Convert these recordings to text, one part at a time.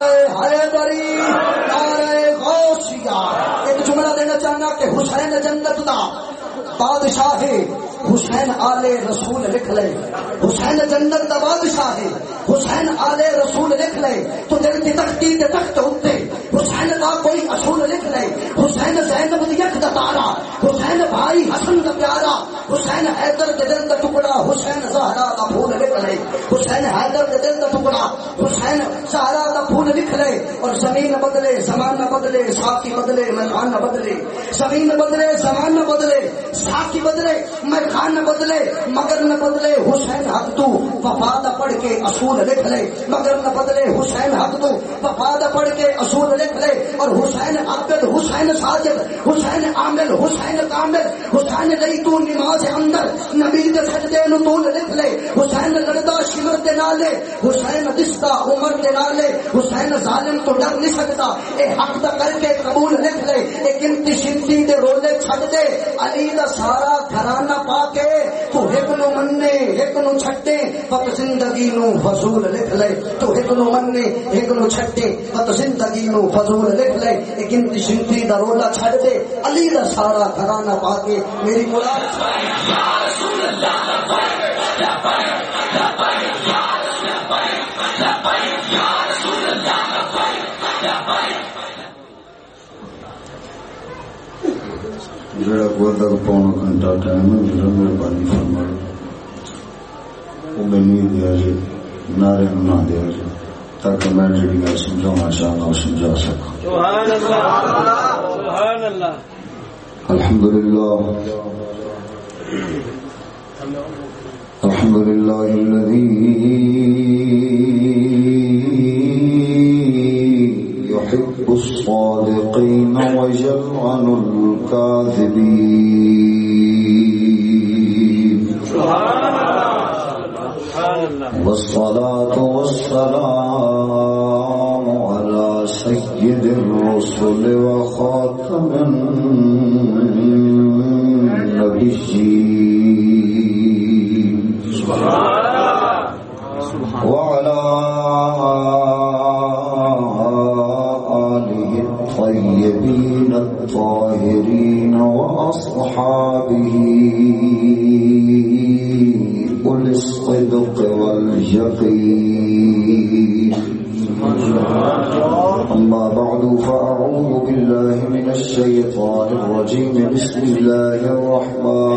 ایک جملہ دینا چاہنا کہ حسین جنت دا بادشاہ حسین آلے رسول لکھ لے حسین جنت دا بادشاہ ہے حسین آلے رسول لکھ لے تو دل کی تختی دے تخت ہوتے حسین کا کوئی اصول لکھ لے حسین زینب دی یک دا تارا حسین بھائی حسن دا پیارا حسین حیدر دے دل دا ٹکڑا حسین زہرا دا پھول لکھ لے حسین حیدر دے دل دا ٹکڑا حسین زہرا دا پھول لکھ لے اور زمین بدلے، زمان بدلے ساکی بدلے، میدان بدلے، زمین بدلے، زمان بدلے ساکی بدلے، میدان بدلے، مگر نہ بدلے حسین حق تو، وفا دا پڑھ کے اصول لکھ لے، مگر نہ بدلے حسین حق تو، وفا دا پڑھ کے اصول لکھ لے، اور حسین عبد حسین ساجد، حسین عامل، حسین کامل، حسین لئی تو نماز اندر، نبی دے سجدے نو تو لکھ لے، حسین لڑدا شمر عمر دے نالے، حسین دستا عمر دے نالے، حسین ظالم تو ڈر نہیں سکتا۔ اے حق دا کر کے قبول لکھ لے اے قیمتی شنتی دے رولے چھڈ دے۔ علی دا سارا گھرانہ پا کے تو ایک نو مننے ایک نو چھٹے پت زندگی نو فضول لکھ لے۔ تو ایک نو مننے ایک نو چھٹے پت زندگی نو فضول لکھ لے۔ ایک انتی شنتی دا رولا چھڑ دے۔ علی دا سارا گھرانہ پا کے میری مراد یا رسول اللہ جڑا کو تک پونا گھنٹہ ٹائم ہے، میرا مہربانی فرما وہ میں نہیں دیا جی نعرے نہ دیا جی تاکہ میں جڑی گل سمجھانا چاہنا وہ سمجھا سکا الحمد للہ الحمد للہ يحب الكاذبين. والصلاة والسلام على سيد الرسل الرجيم. بسم الله الرحمن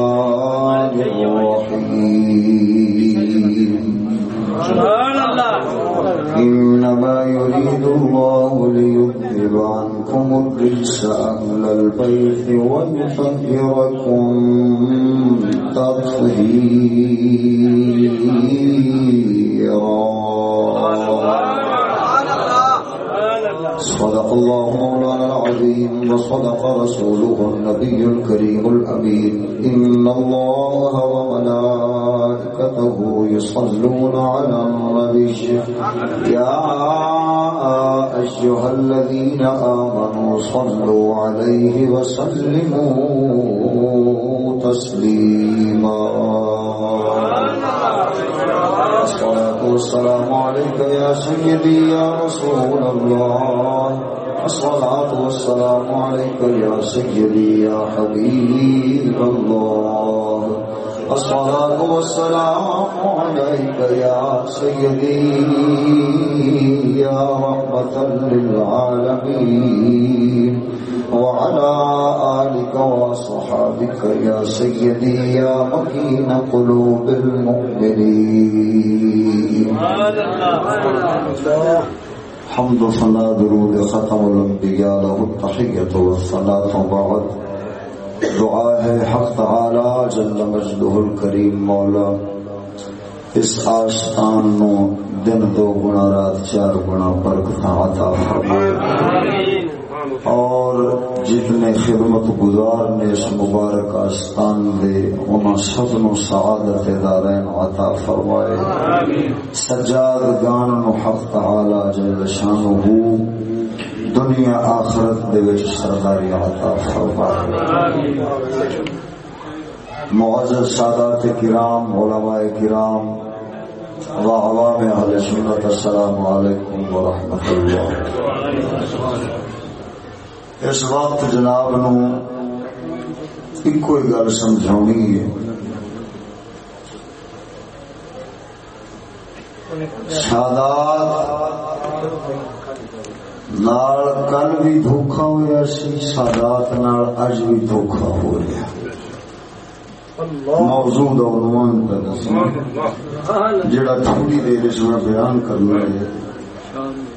يصلون على النبي. يا أيها الذين آمنوا صلوا عليه وسلموا تسليما. الصلاة والسلام عليك يا سيدي يا رسول الله. الصلاة والسلام عليك يا سيدي يا حبيب الله. الصلاة والسلام عليك يا سيدي، يا رحمة للعالمين. وعلى آلك وصحابك يا سيدي، يا مكين قلوب المؤمنين. حمد صلاة درود ختم الانبياء له التحية والصلاة بعد دعا ہے حق تعالی، جل مجدہ الکریم مولا. اس آستان نو دن دو گنا، رات چار گنا برکت عطا فرمائے۔ اور جتنے خدمت گزار نے اس مبارک آستان دے، انہاں سب نو سعادت دارین عطا فرمائے۔ سجاد گان نو حق تعالی جل شانہ دنیا آخرت دے وچ سرداری عطا فرمائے۔ معزز سادات کرام، علماء کرام وعوام اہل سنت، السلام علیکم ورحمۃ اللہ. اس وقت جناب نو ایک گل سمجھانی ہے۔ سادات نال کل بھی دھوکھا ہوا سی، سادات نال اج بھی دھوکھا ہو رہا موضوع عنوان کا دسنا جڑا تھوڑی دیر اس میں بیان کرنا ہے۔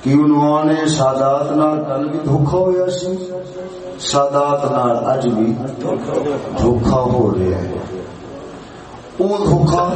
کہ عنوان سادات نال کل بھی دھوکھا ہوا سی۔ سادات نال اج بھی دھوکھا ہو رہا ہے۔ وہ دھوکھا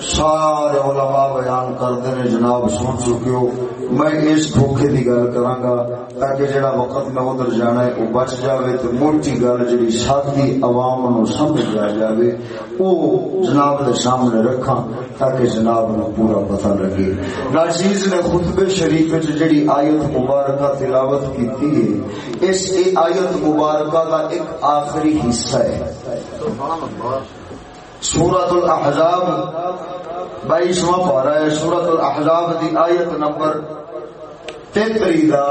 سارے علماء بیان کرتے ہیں، جناب سن چکے ہو۔ میں اس دھوکھے کی گل کرا تاکہ جڑا وقت میں ادھر جانا ہے وہ بچ جائے تو موٹی گل جی سادی عوام نو سمجھ آ جائے وہ جناب کے سامنے رکھا تاکہ جناب نو پورا پتہ لگے۔ ناچیز نے خطبے شریف وچ جڑی آیت مبارکہ تلاوت کی ہے، اس آیت مبارکہ کا ایک آخری حصہ ہے۔ سبحان اللہ سورت الاحزاب بائیسواں پارا ہے سورت الاحزاب دی آیت نمبر تیتری دا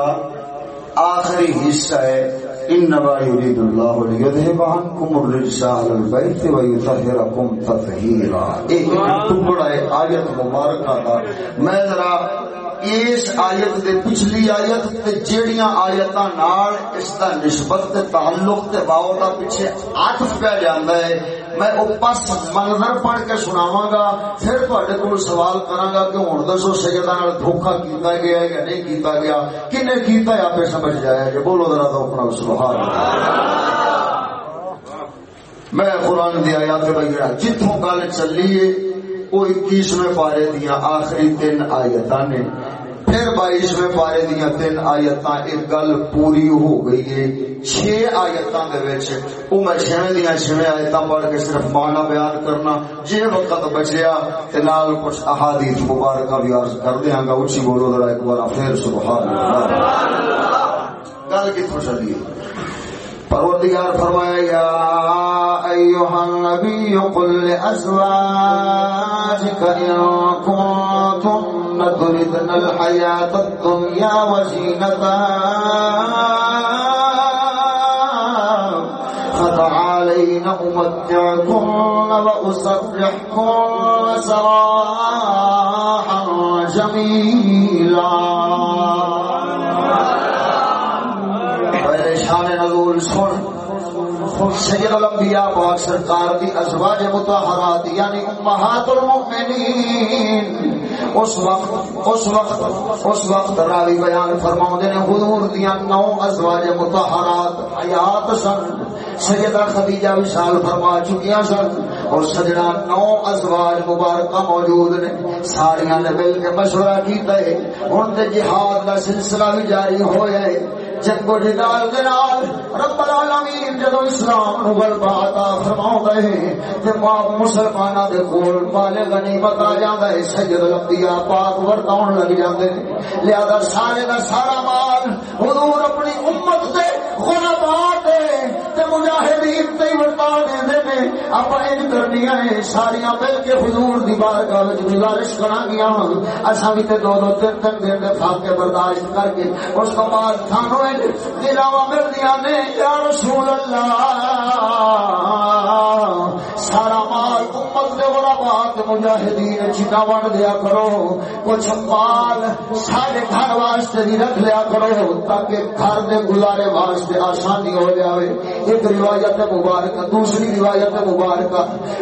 آخری حصہ ہے انما يريد الله ليذهب عنكم الرجس اهل البيت ويطهركم تطهيرا۔ ایک ٹکڑا ہے، آیت مبارکہ کا میں ذرا اس آیت دے پچھلی آیت تے جیڑیاں آیتاں نال اس دا نسبت تے تعلق تے باو دا پیچھے عطف پہ جاندا ہے۔ میں او منظر پڑھ کے سناواں گا، پھر تواڈے کول سوال کراں گا کہ ہن دسو سیدہ نال دھوکا کیتا گیا ہے یا نہیں کیتا گیا؟ کنے کیتا ہے اپے سمجھ جائے کہ بولو ذرا تو اپنا سبحان اللہ۔ میں قرآن دی آیات بھائی جتوں گل چلی ہے، وہ اکیسویں پارے دیا آخری تین آیتاں نے۔ پھر بائیسویں پارے دیا تین آیت ایک گل پوری ہو گئی ہے۔ چھ آیت وہ میں چھویں دیا چھویں آیت پڑھ کے صرف مانا بیان کرنا۔ جی وقت بچیا نال کچھ احادیث مبارکہ بھی عرض کر دیا گا۔ اچھی بولو ذرا ایک بار، پھر سبحان اللہ۔ گل کتوں چلی؟ پروردگار فرمایا، یا ایوہ النبی قل لأزواجک ان کنتم تردن الحیات الدنیا وزینتا فتعالین امتعکن واسرحکن سراحا جمیلا شان نزول سن سید الانبیاء پاک سرکار دی ازواج متحرات یعنی امہات المؤمنین اس وقت اس وقت اس وقت راوی بیان فرماؤں نے، حضور دیا نو ازواج متحرات حیات سن۔ سیدہ خدیجہ وشال فرما چکیاں سن اور سجنا نو ازواج مبارکہ موجود نے۔ ساریاں نے مل کے مشورہ کیتا ہے۔ ہن تے جہاد دا سلسلہ بھی جاری ہویا ہے۔ جنگ و جدال دے نال، رب العالمین جدو اسلام نو غلبہ عطا تے مسلماناں دے کول مال غنیمت آ جاندا ہے سید الانبیاء پاک ورتاون لگ جاندے لہذا سارے دا سارا مال حضور اپنی امت دے غلباء تے مجاہدین تے ورتا نے اپا ان کرنیاں ہیں، ساریاں مل کے حضور دی بارگاہ وچ گزارش کراں گیاں ہاں۔ اساں بھی تے دو دو تین تین دن دے فاقے برداشت کر کے اس کو بعد تھانو دلاوا ملدیا نے، یا رسول اللہ، سارا مال امت دے بڑا بات مجاہدین چیتا ون دیا کرو۔ کچھ مال سارے گھر واسطے بھی رکھ لیا کرو، تاکہ گھر دے گزارے واسطے آسانی ہو جائے ایک روایت مبارک دوسری روایت مبارک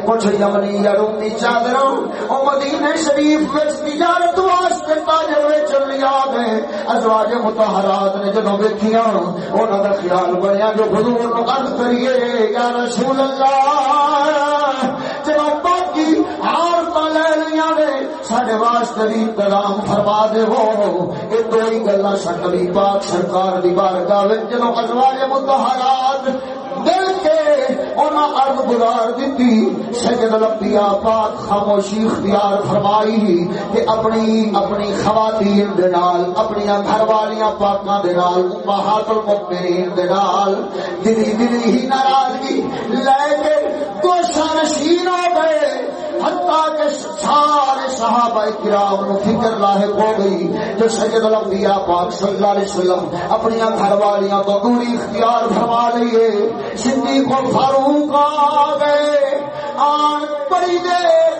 کچھ یمنی یا رومی چادر او مدینے شریف وچ تجارت واسطے تاجر وچ لیا گئے ازواج متحرات نے جدوں ویکھیاں انہاں دا خیال بنیا جو حضور نو عرض کریے، یا رسول اللہ، جناب باقی ہار تا لے لیاں نے ساڈے واسطے بھی انتظام فرما دے ہو۔ اے دو ہی گلاں سنبی پاک سرکار دی بارگاہ وچ جنوں ازواج متحرات انہاں عرض گزار دتی، سید الانبیاء پاک خاموشی اختیار فرمائی کہ اپنی اپنی خواتین دے نال اپنی گھر والیاں پاکاں دے نال، امہات المؤمنین دے نال دلی دلی ہی ناراضگی لے کے گوشہ نشین ہو گئے۔ حتیٰ کہ سارے صحابہ کرام نو فکر لاحق ہو گئی جو سید الانبیاء پاک صلی اللہ علیہ وسلم اپنی گھر والیاں تو دوری اختیار فرما لیے۔ صدیق و فاروق آ گئے۔ آن بڑی دیر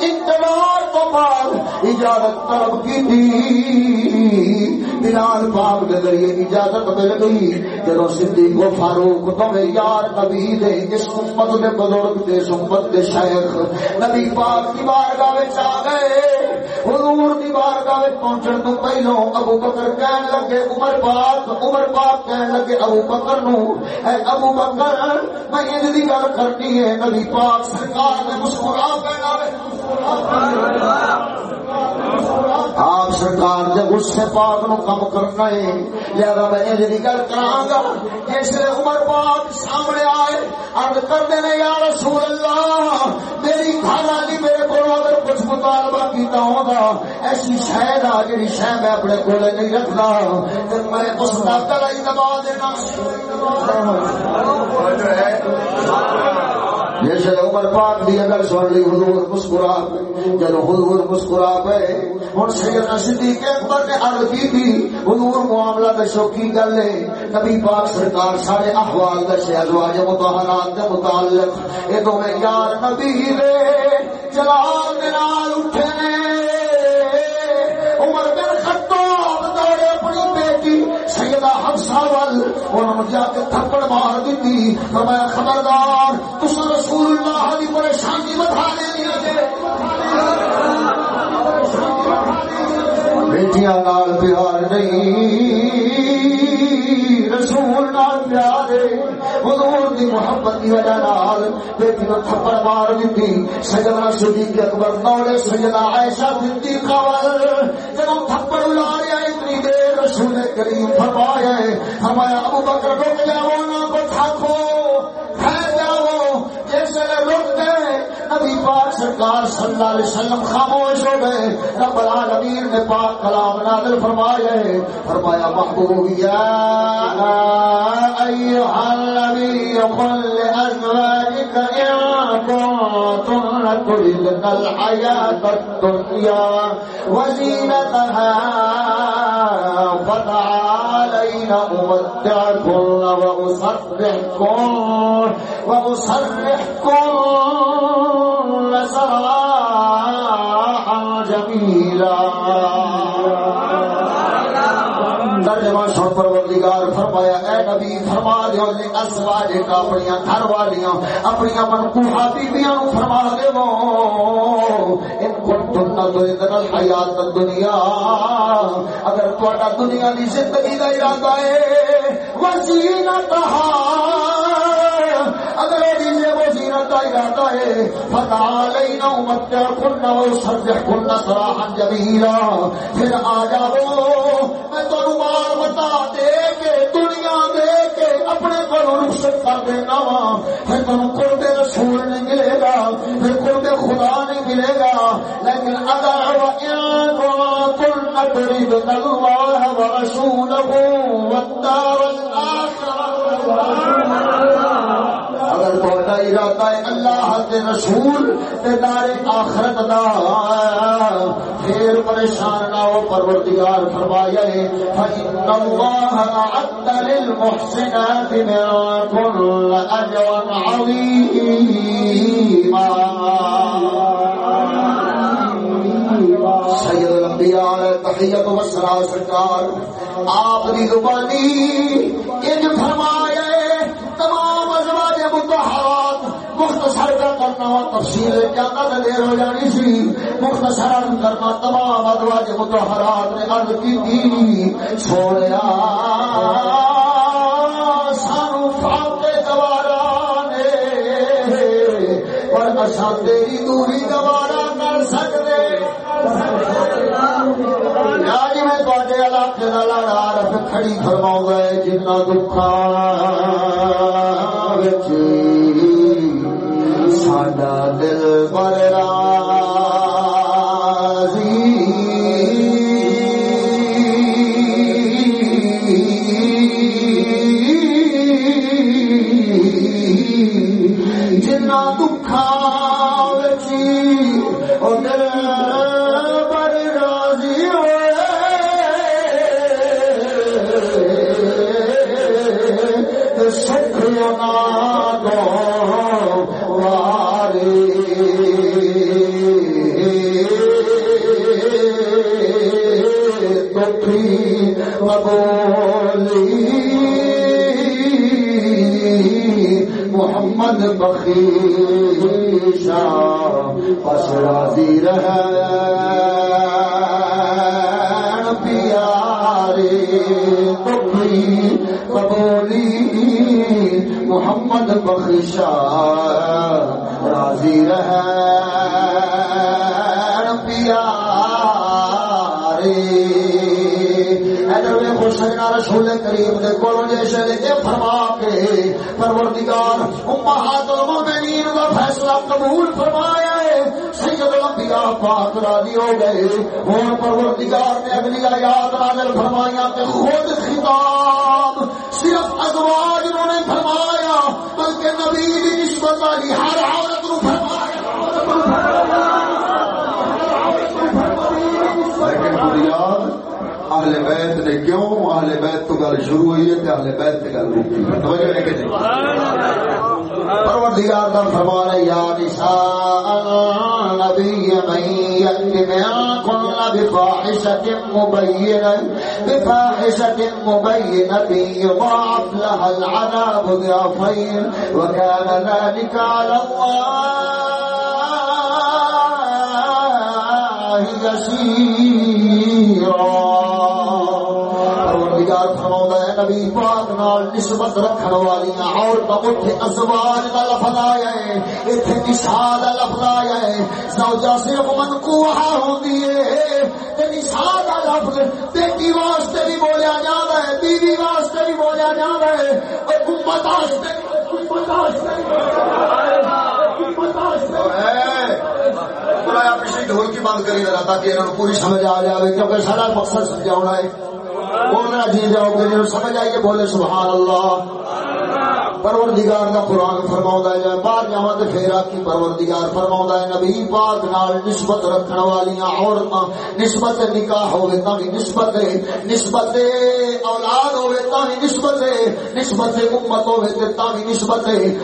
انتظار تو بعد اجازت طلب کی تھی۔ بلال پاک کے ذریعے اجازت مل گئی۔ جب صدیق و فاروق تمہیں یار نبی دے اس امت دے بزرگ دے امت دے شیخ نبی پاک کی بارگاہ وچ آ گئے۔ حضور دی بارگاہ وچ پہنچن تو پہلو ابو بکر کہن لگے، عمر پاک عمر پاک کہن لگے، ابو بکر نو۔ اے ابو بکر، میں ان دی گل کرنی ہے، نبی پاک سرکار نے مسکرا کے آپ سرکار جب اس سے پاک نو کم کرنا ہے۔ لہذا میں یہ جی گل کراں گا جس عمر پاک سامنے آئے ارد کرتے دینے یا رسول اللہ، میری کھانا جی میرے کو اگر کچھ مطالبہ کیتا ہوگا ایسی شاید آ جی شہ میں اپنے کو نہیں رکھنا۔ پھر میں اس کا گلا ہی دبا دینا جیسے عمر پاک دی اگر سن لی، حضور مسکرا جب حضور مسکرا پے ہن سیدنا صدیق اکبر نے عرض کی تھی حضور معاملہ دسو کی گل ہے۔ نبی پاک سرکار سارے احوال دسے ازواج مطہرات دے متعلق، اے دو میں یار نبی دے، جلال دے نال اٹھے۔ سیدہ حفصہ انہوں جا کے تھپڑ مار دیتی۔ فرمایا، خبردار تس رسول اللہ دی پریشانی بتا دینی بیٹیاں نال پیار نہیں، رسول نال پیار حضور دی محبت دی وجہ نال بیٹی تھپڑ مار دیتی۔ سجنا صدیق اکبر سجنا عائشہ صدیقہ وال جب تھپڑ لاریا اتنی رسول کریم فرمایا ہے فرمایا، ابو بکر رک جاؤ کو تھاکو جاؤ رک گئے نبی پاک سرکار صلی اللہ علیہ وسلم خاموش ہو گئے، رب العالمین نے پاک کلام نازل فرمایا ہے فرمایا، محبوب، یا ایھا النبی، قل لازواجک ان کنتن تردن الحیات الدنیا وزینتها فتعالین امتعکن واسرحکن سراحا جمیلا ترجمہ سن پروردگار فرمایا، اے نبی، فرما دیو جی، نے ازواج کا اپنی گھر والیاں اپنی منقوحہ بیویاں نو فرما دیو۔ ان کو کنتن تردن الحیات الدنیا۔ اگر تہاڈا دنیا دی زندگی دا ارادہ ہے، وزینتہا۔ کا ارادہ ہے فتا امتیا سرجح سراحا جمیلا پھر آ جاؤ میں تو دے کے دنیا دے کے اپنے کو رخصت کر دینا وا پھر تم قرب رسول نہیں ملے گا پھر قرب خدا نہیں ملے گا لیکن اگر تم تريد الله والدار اگر تھوڑا ارادہ ہے۔ اللہ کے رسول تے دار آخرت دا۔ پھر پریشان نہ ہو، پروردگار فرمایا ہے، فإن الله أعد للمحسنات منكن أجرا عظيما۔ سید الانبیاء علیہ تحیت و سرکار، آپ دی زبانی انج فرمایا مختصر کا کرنا و تفصیل زیادہ تو دیر ہو جانی سی۔ مختصر کرنا تمام ازواج متحرات نے عرض کی تھی۔ چھوڑیا سانو فاتے دوارا نے۔ پر اصا تیری دوری دوارا کر سکتے۔ آج جی، میں تے علاقے کا لڑا رکھ کھڑی فرما گئے جنا دکھا حلال الغرام راضی رسول کریم دے کولوں جیسے لے فرما کے پروردگار، امہات المؤمنین دا فیصلہ قبول فرمایا ہے۔ سید الانبیاء پاک راضی ہو گئے۔ ہن پروردگار نے اگلی آیات نازل فرمایا کہ خود خطاب صرف ازواج نبی دی نسبت والی، ہر عورت نو لیکن بنیاد، اہل بیت نے کیوں؟ اہل بیت تو گل شروع ہوئی ہے اہل بیت سے گل روکی توجہ ہے کہ پروردگار کا فرمان ہے یا نساء النبی من یأتی منکن بفاحشة مبینة بفاحشة مبینة يضاعف لها العذاب ضعفين، وكان ذلك على الله يسيرا. نبی پاک نال نسبت رکھن والی عورتوں اتنے ازواج کا لفظ آیا ہے اتنے نسا کا لفظ آیا ہے۔ زوجہ صرف منکوہا ہوندی ہے۔ نسا کا لفظ بیٹی واسطے بھی بولیا جاتا ہے، بیوی واسطے بھی بولیا جاتا ہے۔ اور امت واسطے پچھلی ڈھول کی بند کری ذرا تاکہ انہوں پوری سمجھ آ جائے کیونکہ سارا مقصد سمجھا ہے۔ بولنا جی جاؤ گے سمجھ آئیے بولے سبحان اللہ۔ پروردگار دا قرآن فرماؤں ہے جائے تے پھر کی پروردگار فرماؤں ہے، نبی پاک نال نسبت رکھن والیاں عورتاں نسبت نکاح ہوے تا بھی نسبت نسبت اولاد ہوے تا بھی نسبت نسبت امت ہوے تے تا بھی نسبت ہے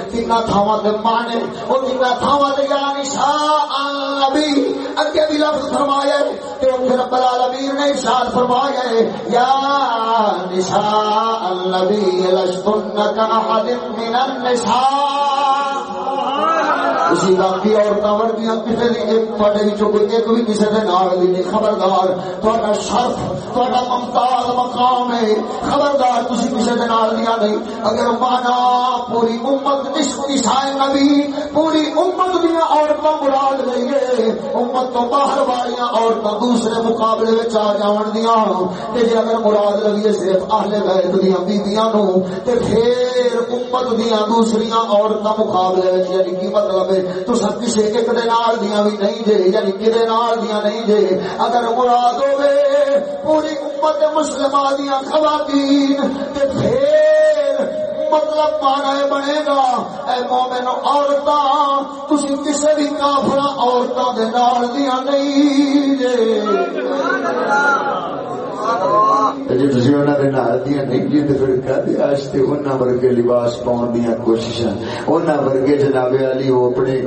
تھاواں تے مانے او کنا تھاواں تے یا نساء اگے بھی لفظ فرمایا ہے رب العالمین نے ارشاد فرمایا ہے یا نساء النبی لستن کا من النساء اسی باقی عورتوں ورگیاں کسی بھی ایک تھوڑے کوئی ایک بھی کسی کے نال بھی نہیں خبردار تھوڑا شرف تھوڑا ممتاز مقام ہے۔ خبردار تھی کسی کے نال دیا نہیں اگر مانا پوری امت نسب نسائے نبی، پوری امت دیا عورتوں مراد لئیے امت تو باہر والی عورتوں دوسرے مقابلے میں آ جان دیا جی اگر مراد لگیے صرف اہل بیت دیا بیبیاں نو تے پھر امت دیا دوسری عورتوں مقابلے یعنی کی مطلب ہے؟ تو سب کسی ایک دے نال دیا بھی نہیں جے یعنی کدے نال دیا نہیں جے اگر مراد ہوے پوری امت مسلم دیا خواتین، تے پھر مطلب مانا بنے گا، اے مومن عورتاں، تسی کسی بھی کافر عورتوں کے نال دیا نہیں جے سبحان اللہ جی ورگے لباس پاؤن دیا کوشش ورگے جناب علی وہ اپنے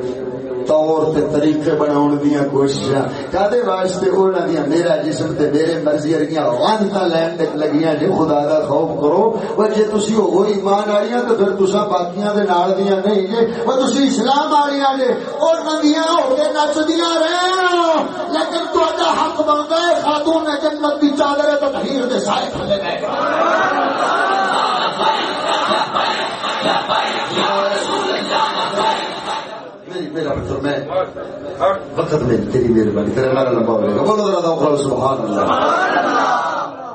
طور تے طریقے بناؤن دیا کوششاں۔ کدے واسطے انہاں دیا میرا جسم تے میرے مرضی ورگیاں وانتا لین تک لگیاں جے خدا دا خوف کرو۔ او جے تسی او ایمان والیاں تے پھر تساں باقیاں دے نال دیاں نہیں جے او تسی اسلام والیاں جے اور نبیاں ہو کے نچدیاں رہن لیکن تہاڈا حق بندا ہے، خاتون جنت دی چادر تے تطہیر دے سائے تھلے گئے۔ میں وقت میں تیری مہربانی تیرا نارا لمبا ہوئے گا۔ بولو ذرا دو سبحان اللہ۔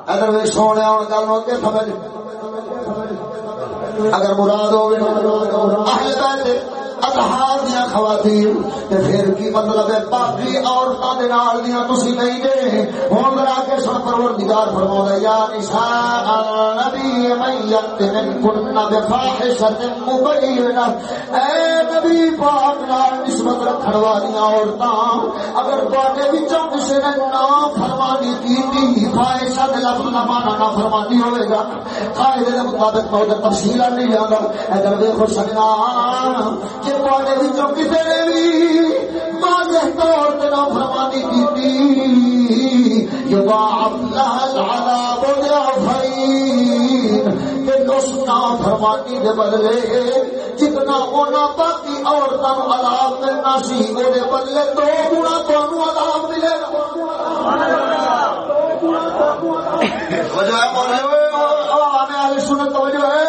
اگر میں سونے اور گل ہو کے سمجھ۔ اگر مراد ہو اہل بیت۔ اطہار دیا خواتین تے پھر کی مطلب ہے باقی عورتوں دے نال دیا تسی نہیں دے ہن ذرا کے سن پروردگار فرماوندا یا نساء النبی من یقت من کن بفاحشت مبینہ۔ اے نبی پاک نال نسبت رکھن والی عورتاں، اگر تواڈے وچوں کسے نے نا فرمانی کیتی، فاحشہ دے لفظ دا معنی نا فرمانی ہوے گا۔ قاعدے دے مطابق میں تفصیل نہیں جاندا اے ادھر دیکھو سجنا کسے نے بھی واضح طور تے نا فرمانی کیتی یضاعف لها العذاب ضعفین کہ اس نا فرمانی دے بدلے جتنا ہونا باقی عورتوں عذاب ملنا سی وہ بدلے دو گنا تمہیں عذاب ملے وجہ ہے سنت توجہ ہے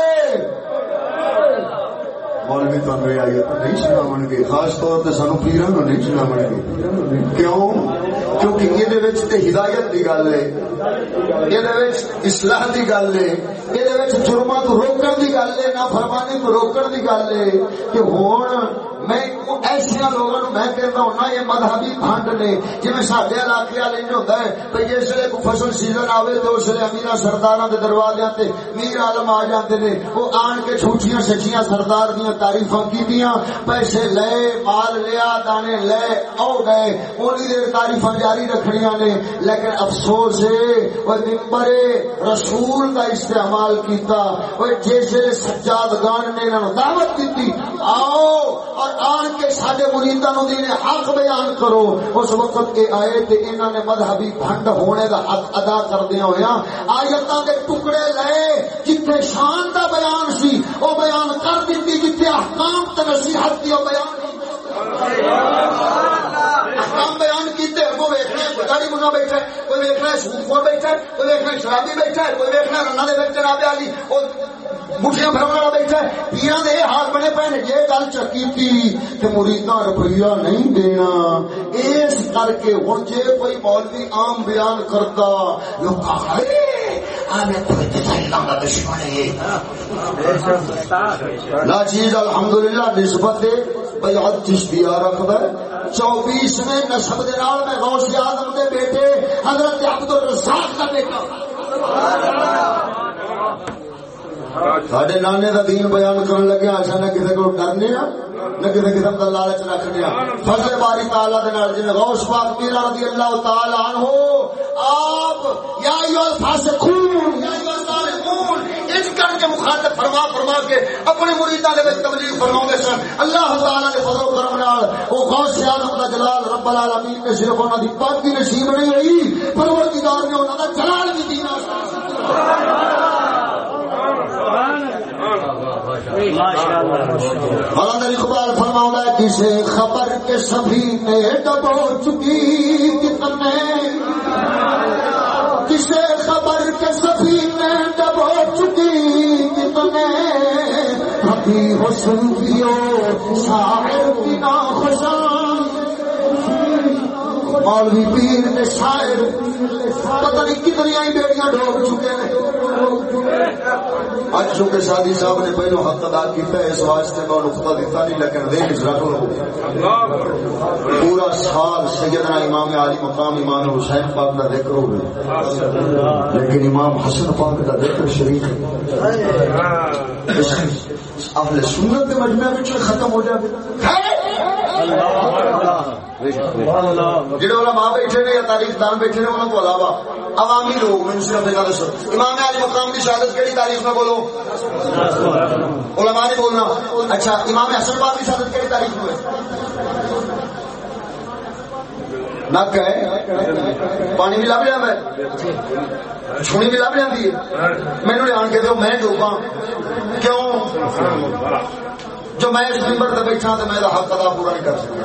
مولوی تمہیں رعایت نہیں سناو گے خاص طور پہ سانو پیران نو نہیں سناو گے کیوں؟ کیونکہ یہ ہدایت کی گل ہے یہ اصلاح کی گل ہے یہ جرما تو روکن کی گل ہے نہ فرمانی تو روکن کی گل ہے کہ ہوں میں ایسا لوگوں میں کہتا ہوں یہ مذہبی فنڈ نے۔ جی سارے علاقے والے ہوتا ہے بھائی جس ویلے کوئی فصل سیزن آئے تو اس لیے امیر سردار کے دروازے سے میر آلم آ جاتے ہیں وہ آن کے چھوٹیاں سچیاں سردار دیا تعریف کی پیسے لے، مال لیا، دانے لے او گئے۔ اونی دیر تعریف جاری رکھنیا نے۔ لیکن افسوس ہے، وہ ممبر رسول کا استعمال کیتا۔ وہ جس سجاد گان نے دعوت دیتی آؤ اور آن کے سارے مریدا نو دینے حق بیان کرو، اس وقت کے آئے تے انہوں نے مذہبی بھنڈ ہونے کا حق ادا کردیا ہوا آیتوں کے ٹکڑے لے جتنے شان کا بیان سی وہ بیان کر دیتی جتنے احکام تے نصیحت کی وہ بیان احکام بیان کیتے وہ ویکھنا ہے گاڑی منا بیٹھا ہے، کوئی ویکھنا ہے سود خور بیٹھا ہے، کوئی ویکھنا ہے، شرابی بیٹھا ہے، کوئی ویکھنا ہے رنا دے وچ جناب علی مٹھیاں والا دے ہاتھ بنے پے نے یہ گل چکی تھی کہ مریداں روپیہ نہیں دینا۔ اس کر کے ہن جے کوئی مولوی عام بیان کرتا، لوگ کہا لا چیز الحمدللہ، نسبت بیعت چشتیہ رکھتا ہے۔ چوبیس میں نسب دے نال میں غوث آدم دے بیٹے، حضرت عبد الرزاق کا بیٹا۔ سڈے نانے کا دین بیان کرن لگے اچھا نہ کسی کو ڈرنے نہ کسی قسم کا لالچ رکھنے فضل باری تعالی دے نال جن غوث پاک میرا رضی اللہ تعالی عنہ آپ یا الفاسقون یا الظالمون اس کر کے مخاطب فرما فرما کے اپنے مریداں دے وچ تبلیغ سن اللہ تعالی دے فضل و کرم نال او غوث اعظم دا جلال رب العالمین نے صرف انہاں دی پاکی نصیب نہیں ہوئی پروردگار نے انہاں دا جلال بھی دینا سبحان اللہ مولانا اقبال فرماؤں ہے خبر کے سبھی نے دبو چکی کتنے کسے خبر کے سبھی نے دبو چکی کتنے ابھی حسن کیو شاعر کی نا مولوی پیر نے شاعر، پتہ نہیں کتنی بیڑیاں ڈوب چکے ہیں۔ اج چونکہ شادی صاحب نے پہلو حق ادا کیتا ہے، اس واسطے میں نقطہ دیتا نہیں، لیکن دین رکھ لو پورا سال سیدنا امام علی مقام امام حسین پاک کا ذکر ہو گیا۔ لیکن امام حسن پاک کا ذکر شریف اہل سنت کے مجمع ختم ہو جائے۔ جڑے علماء بیٹھے نے یا تاریخ دان بیٹھے نے، انہوں کو علاوہ عوامی لوگ، میں صرف ایک دسو امام علی مقام کی شہادت کیڑی تاریخ میں بولو؟ علماء نے بولنا۔ اچھا امام حسن کی شہادت کیڑی تاریخ میں؟ نک ہے۔ پانی بھی لب لیا میں؟ چھونی بھی لب لیا مینو لیا کے دو، میں ڈوبا کیوں؟ جو میں اس ممبر سے بیٹھا تو میں حق ادا پورا نہیں کر سکتا۔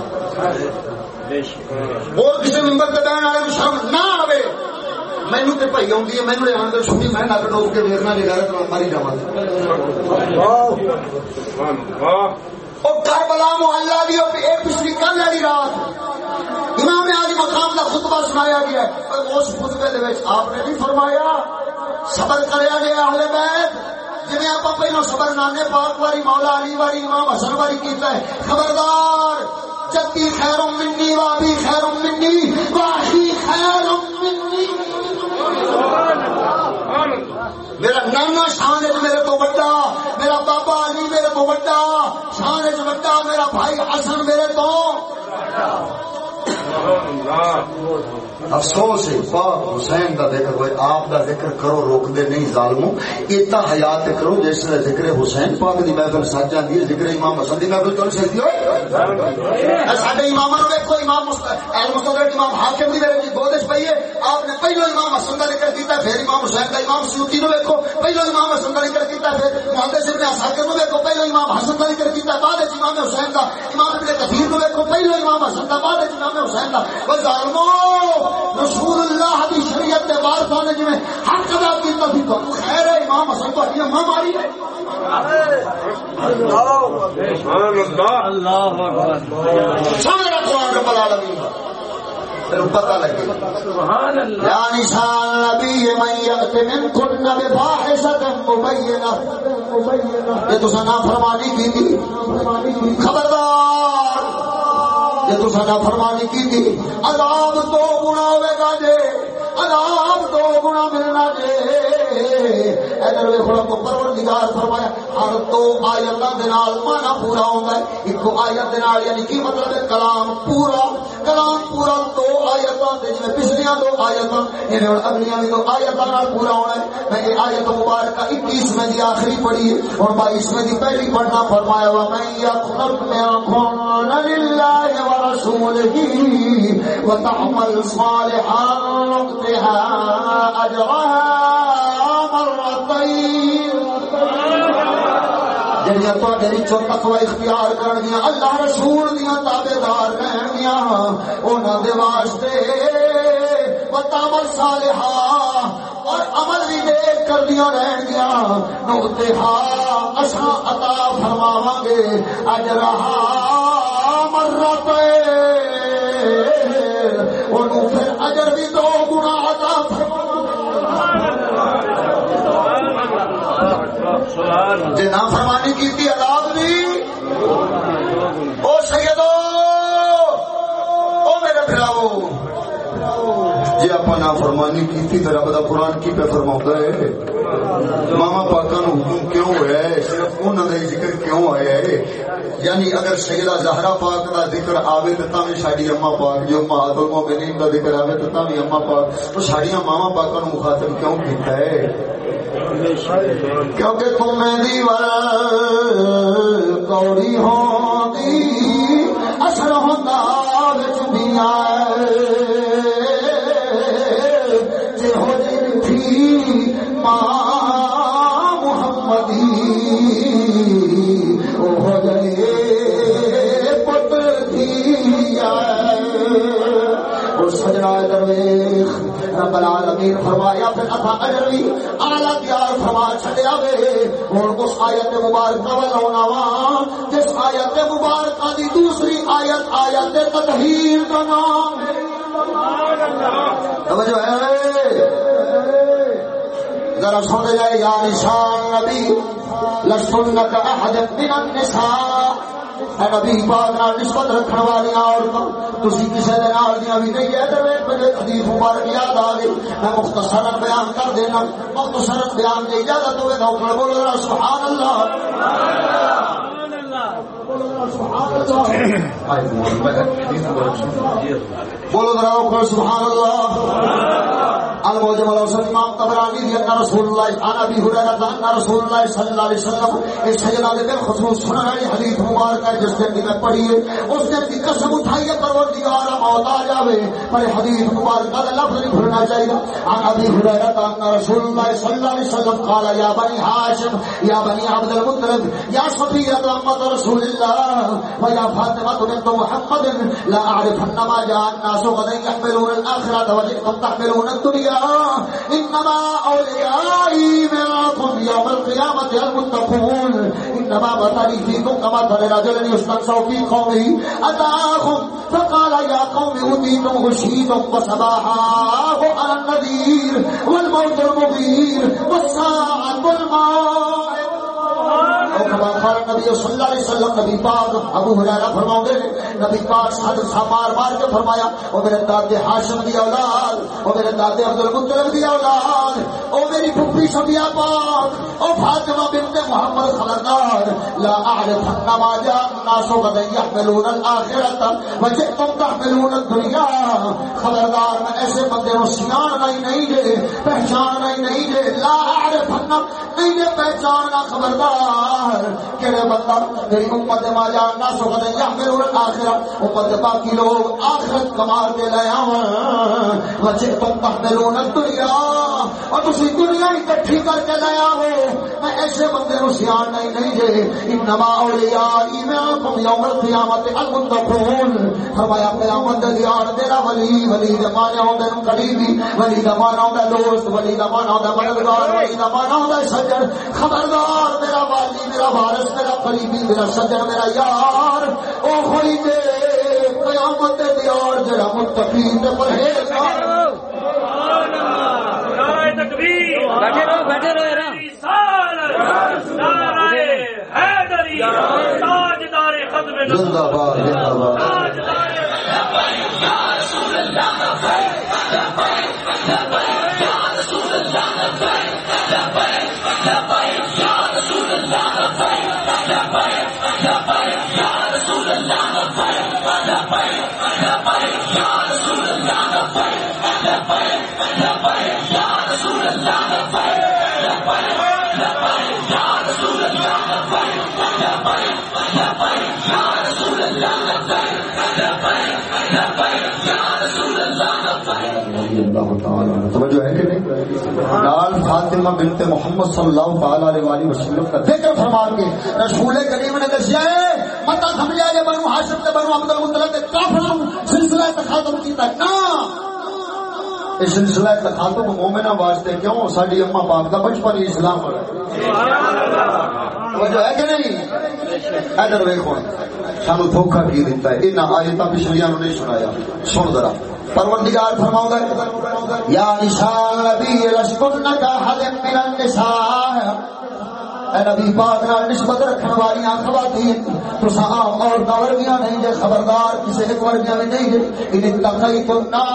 اور کسی ممبر سے بہن والے کو شرم نہ آئے مینو تو بھائی آؤں ہے مینو میں نک ڈوب کے نہیں غیرت ماری جا کربلا محلہ دی ایک پچھلی کل والی رات امام علی مقام کا خطبہ سنایا گیا ہے۔ اس خطبے دے آپ نے بھی فرمایا، صبر کریا اہل بیت۔ آپ پہلو صبر نانے پاک واری مولا علی واری امام حسن واری کیتا ہے۔ خبردار جتی خیر منی، وابی خیر منی واہی خیر منی۔ میرا نانا شان میرے تو بڑا، میرا بابا علی میرے تو بڑا، شان بڑا، میرا بھائی حسن میرے تو۔ افسوس ہے پاک حسین کا ذکر ہوئے، آپ کا ذکر کرو روک دے نہیں ظالمو اتنا حیات کرو، جس نے ذکر حسین پاک دی محفل سج جاتی ہے ذکر امام حسن دی محفل چل سکتی امام امام مستدرک امام حاکم دی میرے گودش پئی ہے۔ آپ نے پہلو امام حسن کا ذکر کیتا، پھر امام حسین کا امام سیوتی نو پہلو امام حسن کا ذکر کیتا، پھر محدث ابن نو پہلو امام حسن کا ذکر کیتا، بعد امام حسین کا امام ابن کثیر نو پہلو امام حسن کا بعد امام حسین کا وہ ظالمو، رسول اللہ دی شریعت دے وارثاں نے جویں حق ادا کیتا سی، تو خیر ہے، امام حسن تو اپنی اماں ماری ہے۔ اللہ اکبر سمجھ قرآن رب العالمین۔ لگے سبحان اللہ یا نساء من یأت من کن مبینہ یہ تو سنا فرمانی کی تھی۔ خبردار۔ یہ تو سنا فرمانی کی تھی عذاب دو گنا ہوئے گا جے، عذاب دو گنا ملنا جے۔ ادھر ویکھو کو پروردگار فرمایا، ہر دو آیتاں دے نال معنی پورا ہوندا ہے۔ ایک آیت دے نال یعنی کی مطلب ہے؟ کلام پورا۔ کلام پورا دو آیتاں دے جے پچھلیاں دو آیتاں یعنی ہن اگلیاں بھی دو آیتاں نال پورا ہونا ہے۔ میں یہ آیت مبارکہ 21 میں دی آخری پڑھی ہے۔ اور 22 میں دی پہلی پڑھنا فرمایا وا میں یقنط میں کن للہ ورسولہ وتعمل صالحا نؤتها اجرها مرتين جڑیاں تقوی اختیار کرن گیاں اللہ رسول دیاں، تابعدار رہن گیاں انہاں دے واسطے وتعمل صالحا اور عمل بھی نیک کر دیا رہن گیا نوتے ہا اسا عطا فرماواں گے اجرہا مرت انہوں پھر اجر بھی دو گنا جی عطا فرماواں جے نہ فرمانی کیتی عذاب بھی۔ او سیدو، او میرے بھراو جی آپ نا فرمانی کی تو رب دا قرآن کی پہ فرما ہے؟ ماما پاکا نو حکم کیوں ہے؟ صرف انہوں نے ذکر کیوں آیا ہے؟ یعنی اگر سیدہ زہرا پاک دا ذکر آوے تو تاوی ساڈی اما پاک، جو مہات المؤمنین دا ذکر آوے تو تاوی اما پاک۔ تو ساڈیاں ماما پاکا نو مخاطب کیوں کیتا ہے؟ کیونکہ تمہیں ور کوڑی ہوندی اثر ہوندا وچ دیا جے ہو جی تھی ماں محمدی۔ رب العالمین فرمایا، پھر اتھا اجر بھی اعلی تیار فرما چھڈیا وے ہن اس آیت مبارکہ ول ہونا وا، جس آیت مبارکہ دی دوسری آیت آیت تطہیر کا نام۔ ہے توجہ ہے؟ ذرا سن جائے یا نشان نبی، لسنت احد من النساء۔ اے نبی پاک نال نسبت رکھن والی عورتاں، تسی کسے دے نال دیاں وی نہیں ہے، تے مجھے حدیث مبارک یاد آ گئی۔ میں مختصرا بیان کر دینا، مختصرا بیان کی اجازت ہوے تو اوپر بولو ذرا سبحان اللہ بولو ذرا سبحان اللہ الموجم الوسط امام طبرانی دی ان رسول اللہ انا ابي هريره ان رسول اللہ صلی اللہ علیہ وسلم اس سجدہ دے بالخصوص سنن والی حدیث مبارک جس دن میں پڑھی ہے۔ اس دن کی قسم اٹھائی ہے پروردگار موت آ جاوے، پر حدیث مبارک کا لفظ نہیں بھولنا چاہیے۔ ان ابي هريره ان رسول اللہ صلی اللہ علیہ وسلم قال يا بني هاشم يا بني عبد المطلب يا صفية امة رسول الله ويا فاطمة بنت محمد، لا اعرف ما جاء الناس غدا يحملون الاخرة وجئتم تحملون الدنيا انما اوليائي منكم يوم القيامة المتقون. انما مثلي کما كمثل رجل يستنصر في قومه. اتاهم فقال يا قوم اوتيتم غشيتم وصباحاه على النذیر والموت المبين. والساعة الموت فقال نبی صلی اللہ علیہ وسلم، نبی پاک ابو ہریرہ فرماؤندے نے نبی پاک صادق سا مار کے فرمایا، او میرے دادے ہاشم دی اولاد، او میرے دادے عبد المطلب دی اولاد، او میری پھپھی سبیا پاک، او فاطمہ بنت محمد خبردار لا اعرف ما جاء الناس قد يحملون الاخره وجئتم تحملون الدنيا خبردار، میں ایسے بندے نو سیان نہیں دے، پہچان نہیں نہیں دے، لا اعرف نہیں دے پہچاننا خبردار کہڑے بندہ میری امت ما امت باقی لوگ آخرت کمال اور تسی دنیا اکٹھی کر کے لے آؤ میں ایسے بندے نو سیان نہیں نہیں دے انما اولیاء ایمانکم یوم القیامت المتقون۔ فرمایا، قیامت دے دیار تیرا ولی ولی دے مانے ہوندے قریبی ولی دا دوست، ولی دا مانا ہوندا مددگار، ولی دا سجن، خبردار میرا والی میرا وارث، میرا قریبی میرا سجن، میرا یار۔ او ہوئی دے قیامت دے دیار، جڑا متقی تے پرہیزگار۔ نعرہ تکبیر بیٹھے رہو بیٹھے رہو یار نعرہ حیدری تاجدار ختم زندہ باد زندہ باد۔ تاجدار اللہ توجہ ہے کہ نہیں؟ لال فاطمہ بنت محمد صلی اللہ تعالی علیہ وآلہ وسلم کا ذکر فرما کے رسول کریم نے دسیا ہے متا سمجھا یہ بنو ہاشم تے بنو عبد المطلب تے کافر سلسلہ تخاتم کیتا نا یہ سلسلہ تخاتم مومنہ واسطے کیوں؟ ساڈی اما پاک دا بچپن ہی اسلام پر توجہ ہے کہ نہیں؟ ادھر ویکھو، سانو دھوکا کی دیتا ہے۔ انہاں آیتاں پچھلیاں نہیں سنایا۔ سن ذرا۔ پروردگار فرماؤں گا، یا نشاء نبی لشکن کا حد من النساء۔ اے نبی پاک نال نسبت رکھن والی خواتین تساں اور دورگیاں نہیں جے، خبردار کسی ایک ورگیاں بھی نہیں جے۔ ان تقی تو نا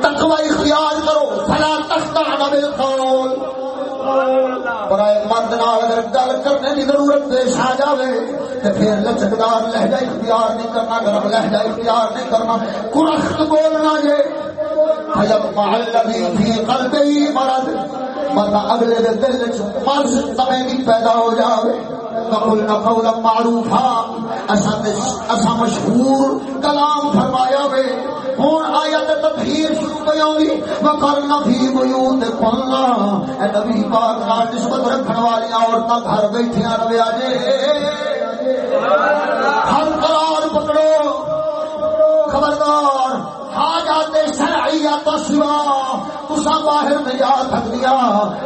تقوی اختیار کرو، فلا تخضعن بالقول۔ برائے مرد نال اگر گل کرنے کی ضرورت پیش آ جائے تو پھر لچکدار لہجہ اختیار نہیں کرنا گرم لہجہ اختیار نہیں کرنا کرخت بولنا جے فیب الذی فی قلبی مرض ورنہ اگلے دے دل وچ مرض سمے بھی پیدا ہو جاوے وقلنا قولا معروفا اسا مشہور کلام فرمایا وے ہوں آیا تطہیر شروع پہ ہوئی وقرنا فی بیوت قلنا اے نبی پاک نال نسبت رکھن والی عورتاں گھر بیٹھیاں رویا جے ہر قرار پکڑو۔ خبردار، حاجات شرعیات سوا تسا باہر نہیں جا سکدیا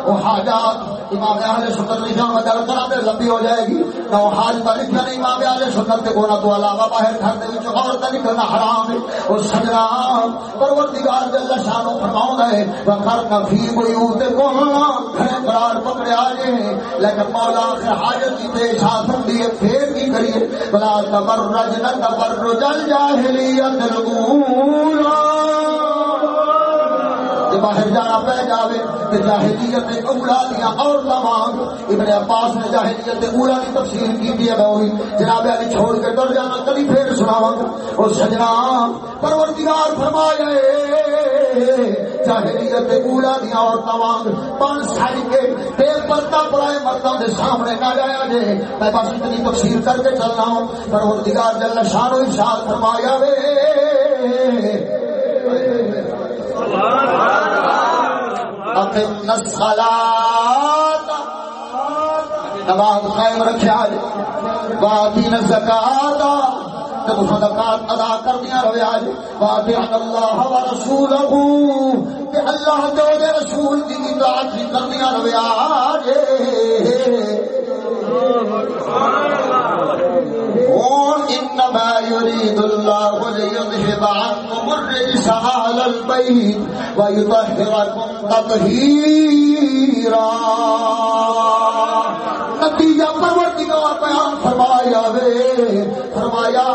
وہ حاجات امام اہل سنت نشان وجل کرا دے لمبی ہو جائے گی، نہ وہ حاج کا لکھا نہیں امام اہل سنت کے گونا تو علاوہ باہر گھر دے وچ عورت نکلنا حرام ہے۔ وہ سجنا، پروردگار جل شانو فرماؤں ہے وقر کا فی بیوت کونا گھر قرار پکڑیا جے لیکن مولا آخر حاجت کی پیش آسن دیے پھر کی کریے؟ بلا تبرج نہ تبرج الجاہلیت الاولا باہر جانا پہ جاوے کہ جاہلیت اولا دیا اور تمام۔ ابن عباس نے جاہلیت اولا کی تفسیر کی دی ہے وہی جناب علی چھوڑ کے ڈر جانا کبھی پھر سناواں۔ او سجنا، پروردگار فرمائے جاہلیت اولا دیا اور تمام۔ پانچ سال کے بے پردہ پرائے مردوں کے سامنے نہ جایا جے۔ میں بس اتنی تفسیر کر کے چل رہا ہوں۔ پروردگار جل شان و ارشاد فرمایا وے اقم نماز قائم رکھیا جے واطین الزکاة صدقات ادا کر دیا اللہ و رسولہ اللہ دے رسول کی اطاعت بھی کر جے انما يريد الله ليذهب عنكم الرجس اهل البيت ويطهركم تطهيرا. نتیجہ پروردگار بیان فرمایا وے فرمایا،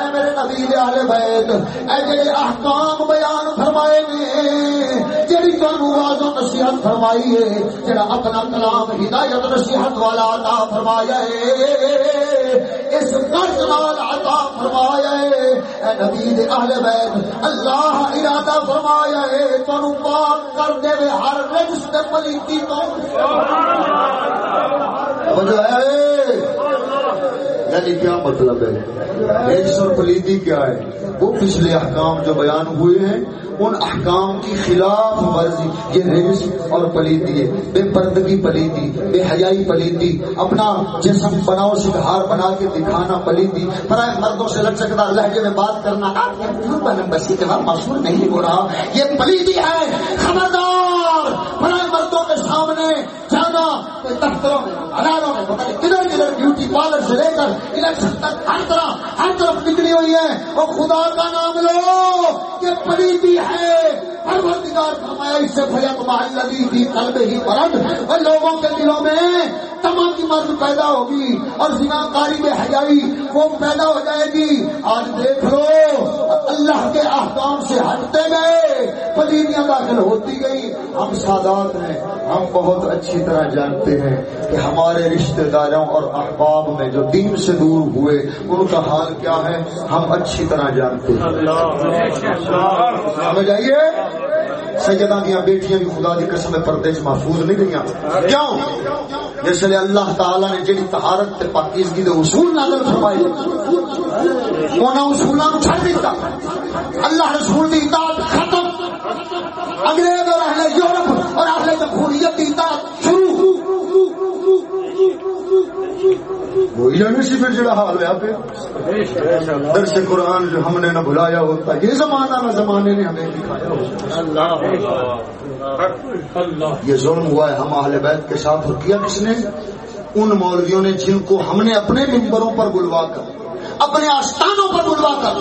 اے میرے نبی دے اہل بیت، اے جڑے احکام بیان فرمائے نے، جڑی تانوں واز و نصیحت فرمائی ہے، جڑا اپنا کلام ہدایت نصیحت والا عطا فرمایا ہے، اس قرض نال عطا فرمایا ہے۔ اے نبی دے اہل بیت، اللہ ارادہ فرمایا ہے، تانوں پاک کر دے ہر رجس تے پلیتی تو۔ وجہ ہے مطلب یعنی کیا مطلب ہے؟ رجس اور پلیدی کیا ہے؟ وہ پچھلے احکام جو بیان ہوئے ہیں، ان احکام کی خلاف ورزی، یہ رجس اور پلیدی ہے۔ بے پردگی پلیدی بے حیائی پلیدی اپنا جسم بناؤ شکار بنا کے دکھانا پلیدی برائے مردوں سے لچکدار لہجے میں بات کرنا۔ آپ کے بزرگ کے بعد نہیں ہو رہا۔ یہ پلیدی ہے، خبردار! برائے مردوں کے سامنے جانا کوئی دفتروں میں اداروں میں، پتہ نہیں کدھر کدھر بیوٹی پارلر سے لے کر الیکشن تک ہر طرح، ہر طرف نکلی ہوئی ہے۔ وہ خدا کا نام لو یہ پلیدی ہے۔ پروردگار فرمایا، اس سے بھیا تمہاری لگی تھی قلب ہی مرد اور لوگوں کے دلوں میں تمام کی مرد پیدا ہوگی اور زنا کاری میں حیائی وہ پیدا ہو جائے گی آج دیکھ لو اللہ کے احکام سے ہٹتے گئے پلیدیاں داخل ہوتی گئی ہم سادات ہیں ہم بہت اچھی طرح جانتے ہیں کہ ہمارے رشتہ داروں اور احباب میں جو دین سے دور ہوئے ان کا حال کیا ہے ہم اچھی طرح جانتے ہیں سمجھ آئیے سیدہ دیا بیٹیاں بھی خدا کی قسم پردے سے محفوظ نہیں رہی کیوں؟ جس لیے اللہ تعالی نے جی تہارت تے پاکیزگی دے اصول نازل فرمائے، انہاں اصولوں کو چھڑ دیتا اللہ رسول دی اطاعت ختم۔ انگریز اور اہل یورپ اور اہل جمہوریت کی اطاعت شروع۔ وہی جانے سی پھر جڑا حال ہے پہ درس قرآن جو ہم نے نہ بھلایا ہوتا، یہ زمانہ نہ زمانے نے ہمیں دکھایا ہوتا۔ یہ ظلم ہوا ہے، ہم اہل بیت کے ساتھ کیا کس نے؟ ان مولویوں نے جن کو ہم نے اپنے ممبروں پر بلوا کر، اپنے آستانوں پر بلوا کر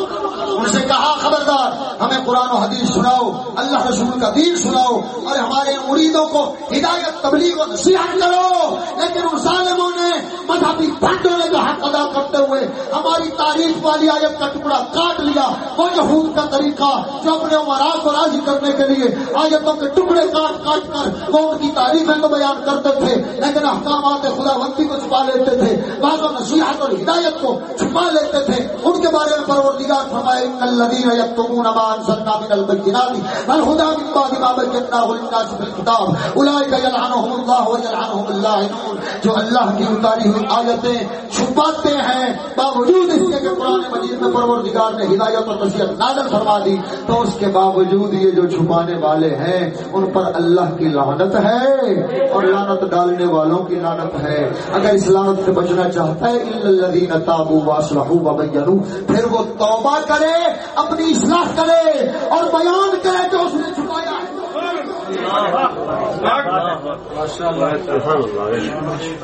ان سے کہا، خبردار، ہمیں قرآن و حدیث سناؤ، اللہ رسول کا دین سناؤ اور ہمارے مریدوں کو ہدایت، تبلیغ و نصیحت کرو. لیکن ان ظالموں نے مذہبی بھنڈوں نے جو حق ادا کرتے ہوئے ہماری تاریخ والی آیت کا ٹکڑا کاٹ لیا۔ وہ یہود کا طریقہ جو اپنے عمرا کو راضی کرنے کے لیے آیتوں کے ٹکڑے کاٹ کاٹ کر وہ ان کی تعریفیں تو بیان کرتے تھے، لیکن احکامات خدا بندی کو چھپا لیتے تھے بعض و نصیحت اور ہدایت کو چھپا لیتے تھے۔ ان کے بارے میں پروردگار فرمائے ان الذين يكتمون ما انزلنا من البينات والهدى من بعد ما بيناه للناس في الكتاب اولئك يلعنهم الله ويلعنهم اللاعنون جو اللہ کی اتاری ہوئی آیتیں چھپاتے ہیں باوجود اس کے کہ قرآن مجید میں پروردگار نے ہدایت اور نصیحت نازل فرما دی تو اس کے باوجود یہ جو چھپانے والے ہیں ان پر اللہ کی لعنت ہے اور لعنت ڈالنے والوں کی لعنت ہے۔ اگر اس لعنت سے بچنا چاہتا ہے الا الذين تابوا واصلحوا وبينوا، پھر وہ توبہ کر کرے، اپنی اصلاح کرے اور بیان کرے جو اس نے چھپایا۔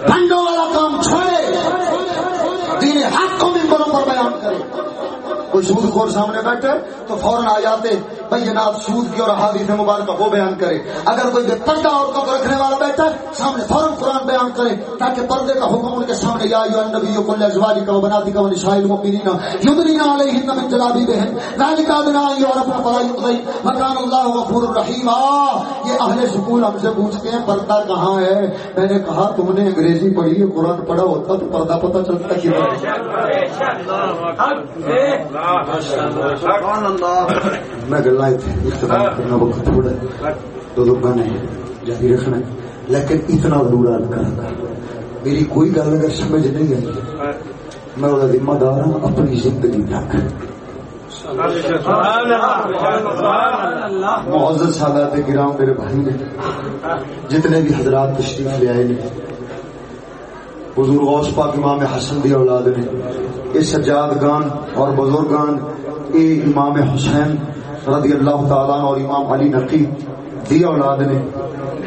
ٹھنڈوں والا کام چھوڑے۔ دین حق کو ممبروں پر بیان کرے۔ کوئی سود خور سامنے بیٹھے تو فوراً آ جاتے۔ بھائی جناب سود کی اور حادث مبارکہ وہ بیان کرے۔ اگر کوئی پردہ عورتوں کو رکھنے والا بیٹھا ہے سامنے فوراً قرآن بیان کرے تاکہ پردے کا حکم ان کے سامنے یا یو نبی کو ازواجی کا بناتی کا نشائل مؤمنین یدنین علیہن من جلابی بہن۔ ذالک ادنا اور اپنا فلائی قضی مکان اللہ غفور الرحیم یہ اہل سکول ہم سے پوچھتے ہیں پردہ کہاں ہے؟ میں نے کہا تم نے انگریزی پڑھی ہے قرآن پڑھا ہوتا تو پردہ پتہ چلتا کہ میں گلا اختتام کرنا وقت تھوڑا دو دو گانے جاری رکھنا لیکن اتنا ضرور کرا تھا میری کوئی گل اگر سمجھ نہیں آئی میں وہ ذمہ دار ہوں اپنی زندگی تک معزز سادات گرام میرے بھائی نے جتنے بھی حضرات تشریف لے آئے نے حضور غوث پاک امام حسن دی اولاد نے یہ سجاد گان اور بزرگان یہ امام حسین رضی اللہ تعالیٰ اور امام علی نقی دی اولاد نے،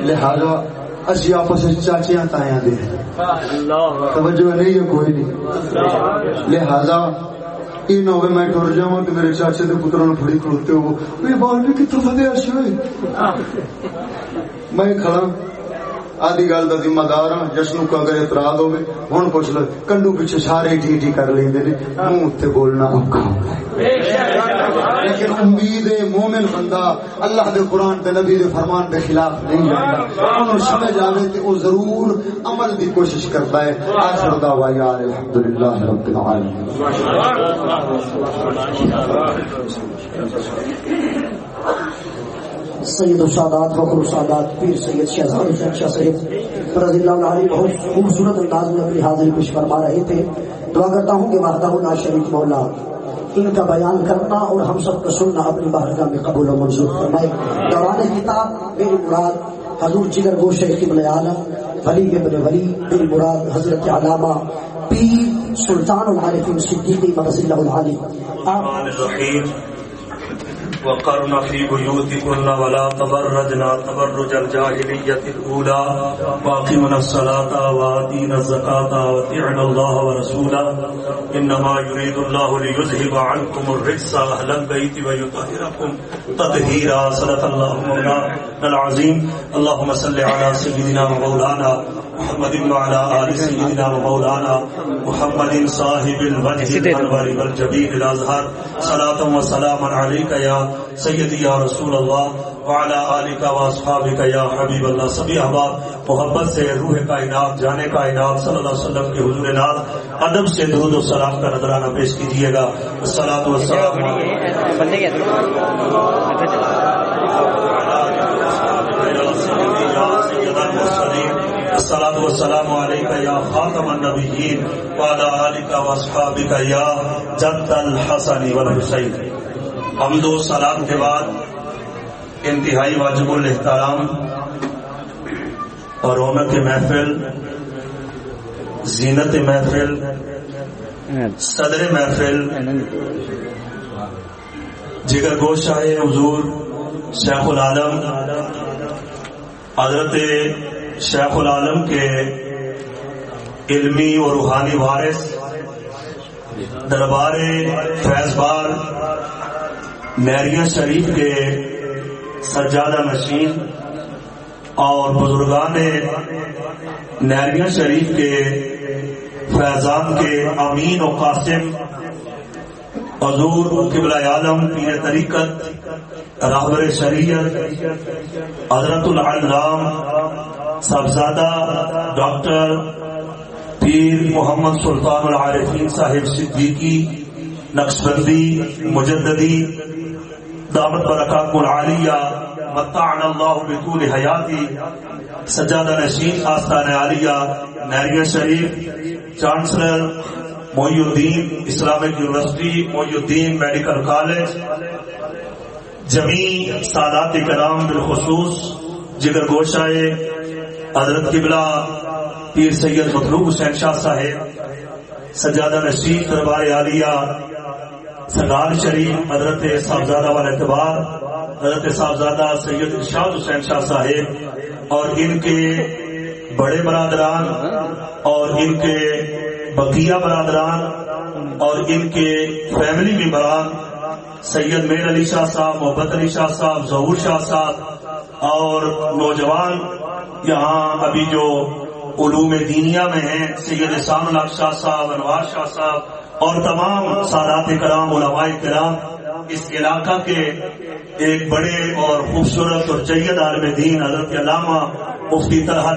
لہذا اسی آپس چاچیاں تایاں دے توجہ نہیں ہے کوئی نہیں۔ لہذا یہ نہ ہوئے میں ٹر جاؤں کہ میرے چاچے پتروں نے پھڑی کھڑتے ہو۔ بال بھی کتوں فتح ارش ہوئے میں کھڑا آدھی گل کا ذمہ دار ہاں جشن کو اگر اعتراض ہوے ہوں پوچھ لو کنڈو پیچھے سارے ٹی ٹی کر لیں منہ اتنے بولنا اوکھا ہوتا لیکن امید مومن بندہ اللہ دے قرآن تے نبی دے فرمان دے خلاف نہیں جانتا انہوں سمجھ آوے تے وہ ضرور عمل دی کوشش کرتا ہے۔ آخر دعوا یار الحمدللہ رب العالمین۔ سید السادات فخر السادات، پیر سید شہزاد حسین شاہ صاحب رضی اللہ علیہ بہت خوبصورت انداز میں اپنی حاضری پیش فرما رہے تھے۔ دعا کرتا ہوں کہ وحدہ اللہ شریف مولا ان کا بیان کرنا اور ہم سب کا سننا اپنی بارگاہ میں قبول و منظور فرمائے۔ دوران کتاب میری مراد حضور جگر گوشہ قبل عالم، ولی ابن ولی، میری مراد حضرت علامہ پیر سلطان العارفین صدیقی مرضی اللہ العالی۔ آپ وقرن في بيوتكن ولا تبرجنا تبرج الجاهلية الأولى. واقمنا الصلاة وآتينا الزكاة وأطيعنا الله ورسوله. إنما يريد الله ليذهب عنكم الرجس أهل البيت ويطهركم تطهيرا. صدق الله مولانا العظيم. اللهم صل على سيدنا ومولانا محمد وعلى آل سيدنا ومولانا محمد صاحب الوجه الأنور والجبين الأزهر صلاة وسلاما عليك يا سيدي يا رسول الله وعلى آلك وأصحابك يا حبيب الله سبھی احباب محبت سے روح کائنات جانے کائنات صلی اللہ علیہ وسلم کے حضور ناز ادب سے درود و سلام کا نظرانہ پیش کیجیے گا۔ الصلاۃ والسلام الصلاة والسلام عليك يا خاتم النبيين وعلى آلك وأصحابك يا جد الحسن والحسين. حمد و سلام کے بعد انتہائی واجب الاحترام اور رونق محفل، زینت محفل، صدر محفل، جگر گوشہ حضور، شیخ العالم، حضرت شیخ العالم کے علمی اور روحانی وارث، دربار فیض بار نیریا شریف کے سجادہ نشین اور بزرگان نیریا شریف کے فیضان کے امین و قاسم حضور قبلہ عالم پیر طریقت راہبر شریعت حضرت العلام صاحبزادہ ڈاکٹر پیر محمد سلطان العارفین صاحب صدیقی، نقشبندی، مجددی، دعوت برکات العالیہ، متعنا اللہ بطول حیاتی، سجادہ نشین، آستان عالیہ نیریہ شریف، چانسلر محی الدین اسلامک یونیورسٹی محی الدین میڈیکل کالج جمی سادات کرام بالخصوص جگر گوشائے حضرت قبلہ پیر سید مطلوب حسین شاہ صاحب سجادہ نشید دربار عالیہ سردار شریف حضرت صاحبزادہ والا اعتبار حضرت صاحبزادہ سید ارشاد حسین شاہ صاحب اور ان کے بڑے برادران اور ان کے بقیہ برادران اور ان کے فیملی ممبران سید میر علی شاہ صاحب، محبت علی شاہ صاحب، ظہور شاہ صاحب اور نوجوان یہاں ابھی جو علوم دینیا میں ہیں، سید سام الق شاہ صاحب، انوار شاہ صاحب اور تمام سادات کرام، علماء کرام اس علاقہ کے ایک بڑے اور خوبصورت اور جید عالم دین، حضرت علامہ مفتی طرح